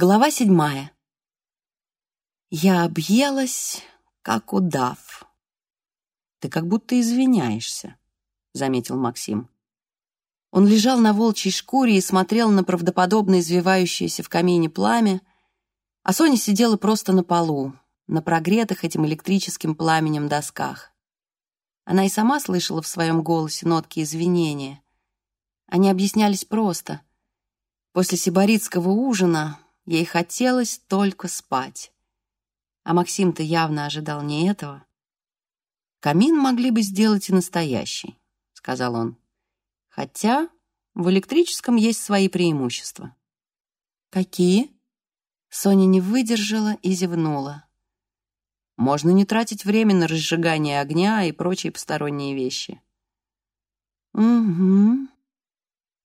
Глава седьмая. Я объелась, как удав. Ты как будто извиняешься, заметил Максим. Он лежал на волчьей шкуре и смотрел на правдоподобно извивающееся в камине пламя, а Соня сидела просто на полу, на прогретых этим электрическим пламенем досках. Она и сама слышала в своем голосе нотки извинения. Они объяснялись просто. После сибаритского ужина Ей хотелось только спать. А Максим-то явно ожидал не этого. «Камин могли бы сделать и настоящий», — сказал он. «Хотя в электрическом есть свои преимущества». «Какие?» Соня не выдержала и зевнула. «Можно не тратить время на разжигание огня и прочие посторонние вещи». «Угу».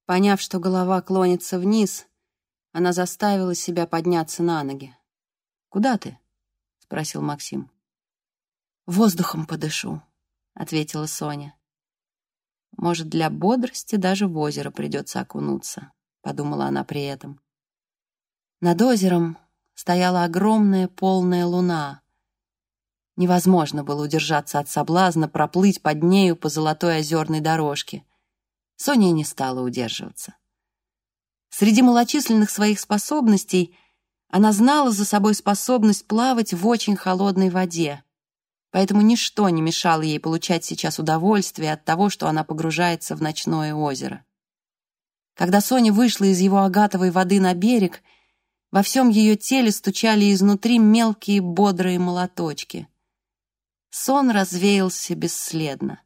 Поняв, что голова клонится вниз, она заставила себя подняться на ноги. «Куда ты?» — спросил Максим. «Воздухом подышу», — ответила Соня. «Может, для бодрости даже в озеро придется окунуться», — подумала она при этом. Над озером стояла огромная полная луна. Невозможно было удержаться от соблазна проплыть под нею по золотой озерной дорожке. Соня не стала удерживаться. Среди малочисленных своих способностей она знала за собой способность плавать в очень холодной воде. Поэтому ничто не мешало ей получать сейчас удовольствие от того, что она погружается в ночное озеро. Когда Соня вышла из его агатовой воды на берег, во всем ее теле стучали изнутри мелкие бодрые молоточки. Сон развеялся бесследно.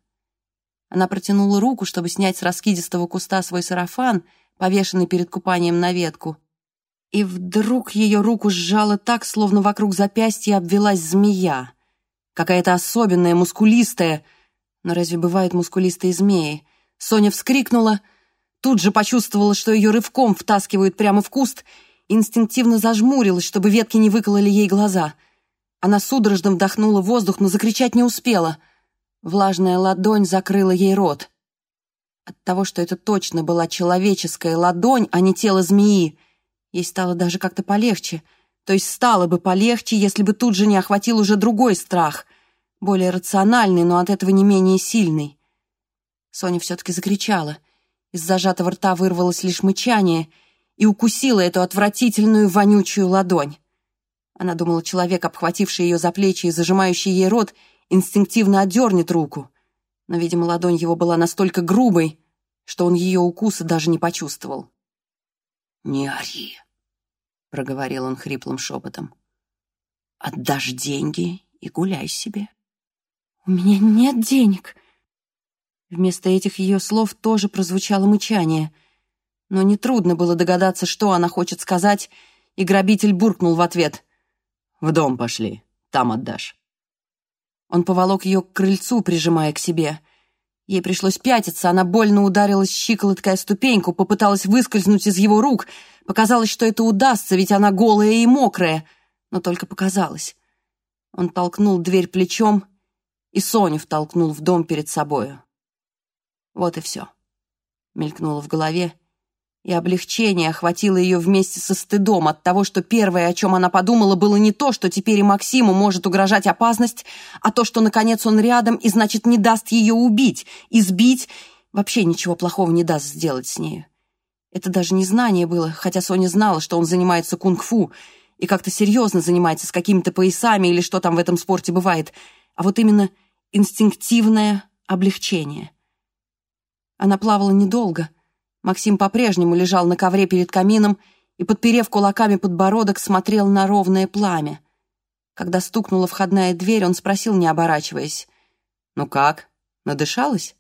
Она протянула руку, чтобы снять с раскидистого куста свой сарафан — повешенный перед купанием на ветку. И вдруг ее руку сжало так, словно вокруг запястья обвелась змея. Какая-то особенная, мускулистая. Но разве бывают мускулистые змеи? Соня вскрикнула, тут же почувствовала, что ее рывком втаскивают прямо в куст, инстинктивно зажмурилась, чтобы ветки не выкололи ей глаза. Она судорожно вдохнула воздух, но закричать не успела. Влажная ладонь закрыла ей рот. От того, что это точно была человеческая ладонь, а не тело змеи, ей стало даже как-то полегче. То есть стало бы полегче, если бы тут же не охватил уже другой страх, более рациональный, но от этого не менее сильный. Соня все-таки закричала. Из зажатого рта вырвалось лишь мычание и укусила эту отвратительную вонючую ладонь. Она думала, человек, обхвативший ее за плечи и зажимающий ей рот, инстинктивно отдернет руку но, видимо, ладонь его была настолько грубой, что он ее укуса даже не почувствовал. «Не ори», — проговорил он хриплым шепотом. «Отдашь деньги и гуляй себе». «У меня нет денег». Вместо этих ее слов тоже прозвучало мычание, но нетрудно было догадаться, что она хочет сказать, и грабитель буркнул в ответ. «В дом пошли, там отдашь». Он поволок ее к крыльцу, прижимая к себе. Ей пришлось пятиться, она больно ударилась щиколоткой о ступеньку, попыталась выскользнуть из его рук. Показалось, что это удастся, ведь она голая и мокрая. Но только показалось. Он толкнул дверь плечом и Соню втолкнул в дом перед собою. Вот и все. Мелькнуло в голове, и облегчение охватило ее вместе со стыдом от того, что первое, о чем она подумала, было не то, что теперь и Максиму может угрожать опасность, а то, что, наконец, он рядом и, значит, не даст ее убить, избить, вообще ничего плохого не даст сделать с нею. Это даже не знание было, хотя Соня знала, что он занимается кунг-фу и как-то серьезно занимается с какими-то поясами или что там в этом спорте бывает, а вот именно инстинктивное облегчение. Она плавала недолго — Максим по-прежнему лежал на ковре перед камином и, подперев кулаками подбородок, смотрел на ровное пламя. Когда стукнула входная дверь, он спросил, не оборачиваясь, «Ну как, надышалась?»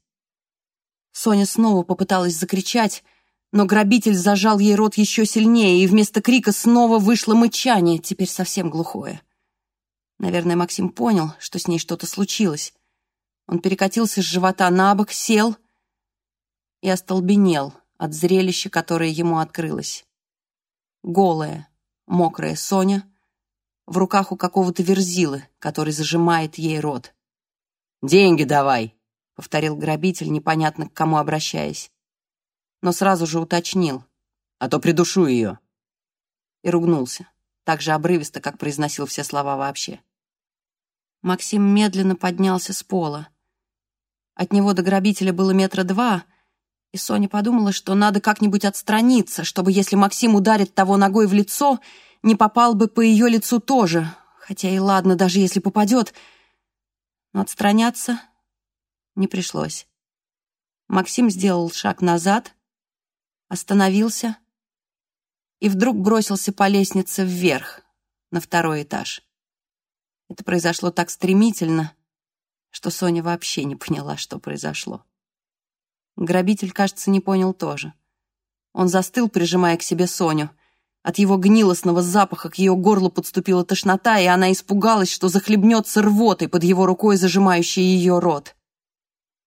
Соня снова попыталась закричать, но грабитель зажал ей рот еще сильнее, и вместо крика снова вышло мычание, теперь совсем глухое. Наверное, Максим понял, что с ней что-то случилось. Он перекатился с живота на бок, сел и остолбенел — от зрелища, которое ему открылось. Голая, мокрая Соня в руках у какого-то верзилы, который зажимает ей рот. «Деньги давай!» — повторил грабитель, непонятно к кому обращаясь. Но сразу же уточнил. «А то придушу ее!» и ругнулся, так же обрывисто, как произносил все слова вообще. Максим медленно поднялся с пола. От него до грабителя было метра два, и Соня подумала, что надо как-нибудь отстраниться, чтобы, если Максим ударит того ногой в лицо, не попал бы по ее лицу тоже, хотя и ладно, даже если попадет. Но отстраняться не пришлось. Максим сделал шаг назад, остановился и вдруг бросился по лестнице вверх, на второй этаж. Это произошло так стремительно, что Соня вообще не поняла, что произошло. Грабитель, кажется, не понял тоже. Он застыл, прижимая к себе Соню. От его гнилостного запаха к ее горлу подступила тошнота, и она испугалась, что захлебнется рвотой под его рукой, зажимающей ее рот.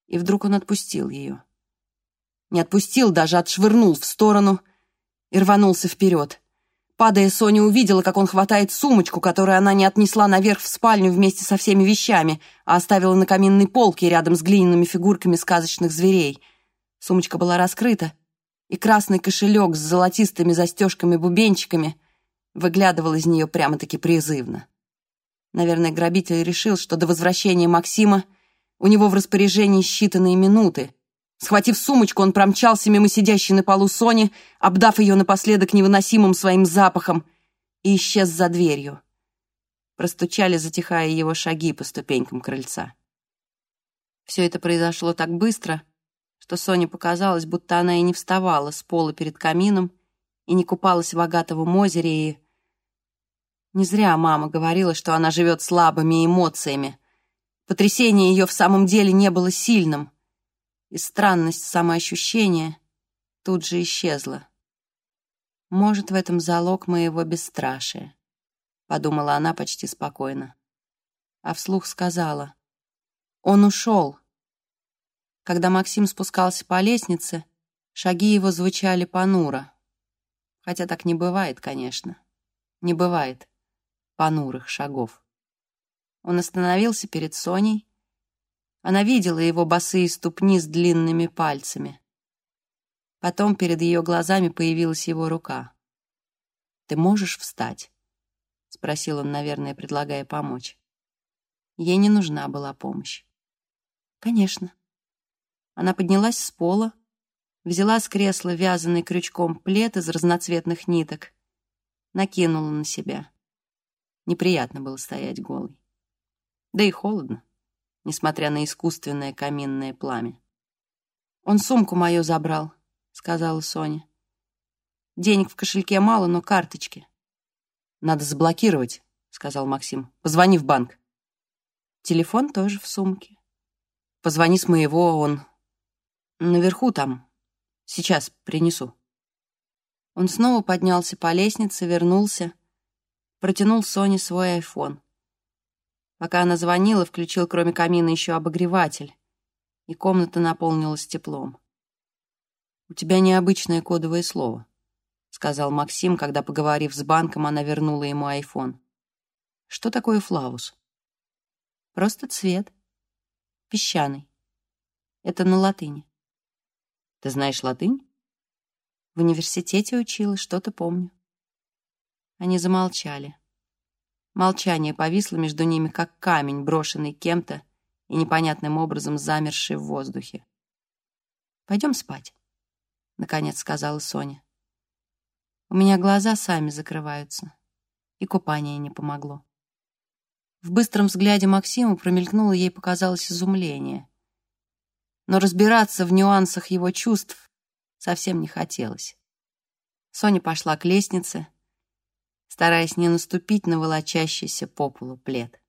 И вдруг он отпустил ее. Не отпустил, даже отшвырнул в сторону и рванулся вперед. Падая, Соня увидела, как он хватает сумочку, которую она не отнесла наверх в спальню вместе со всеми вещами, а оставила на каминной полке рядом с глиняными фигурками сказочных зверей. Сумочка была раскрыта, и красный кошелек с золотистыми застежками-бубенчиками выглядывал из нее прямо-таки призывно. Наверное, грабитель решил, что до возвращения Максима у него в распоряжении считанные минуты, Схватив сумочку, он промчался мимо сидящей на полу Сони, обдав ее напоследок невыносимым своим запахом, и исчез за дверью. Простучали, затихая его шаги по ступенькам крыльца. Все это произошло так быстро, что Соне показалось, будто она и не вставала с пола перед камином, и не купалась в Агатовом озере, и... Не зря мама говорила, что она живет слабыми эмоциями. Потрясение ее в самом деле не было сильным — и странность самоощущения тут же исчезла. «Может, в этом залог моего бесстрашия», — подумала она почти спокойно. А вслух сказала, «Он ушел». Когда Максим спускался по лестнице, шаги его звучали понуро. Хотя так не бывает, конечно. Не бывает понурых шагов. Он остановился перед Соней, она видела его босые ступни с длинными пальцами. Потом перед ее глазами появилась его рука. «Ты можешь встать?» — спросил он, наверное, предлагая помочь. Ей не нужна была помощь. «Конечно». Она поднялась с пола, взяла с кресла вязаный крючком плед из разноцветных ниток, накинула на себя. Неприятно было стоять голой. Да и холодно несмотря на искусственное каминное пламя. «Он сумку мою забрал», — сказала Соня. «Денег в кошельке мало, но карточки». «Надо заблокировать», — сказал Максим. «Позвони в банк». «Телефон тоже в сумке». «Позвони с моего, он наверху там. Сейчас принесу». Он снова поднялся по лестнице, вернулся, протянул Соне свой айфон. Пока она звонила, включил кроме камина еще обогреватель, и комната наполнилась теплом. «У тебя необычное кодовое слово», — сказал Максим, когда, поговорив с банком, она вернула ему айфон. «Что такое флавус?» «Просто цвет. Песчаный. Это на латыни». «Ты знаешь латынь?» «В университете учила, что-то помню». Они замолчали. Молчание повисло между ними, как камень, брошенный кем-то и непонятным образом замерший в воздухе. «Пойдем спать», — наконец сказала Соня. «У меня глаза сами закрываются, и купание не помогло». В быстром взгляде Максима промелькнуло, ей показалось изумление. Но разбираться в нюансах его чувств совсем не хотелось. Соня пошла к лестнице, стараясь не наступить на волочащийся по полу плед.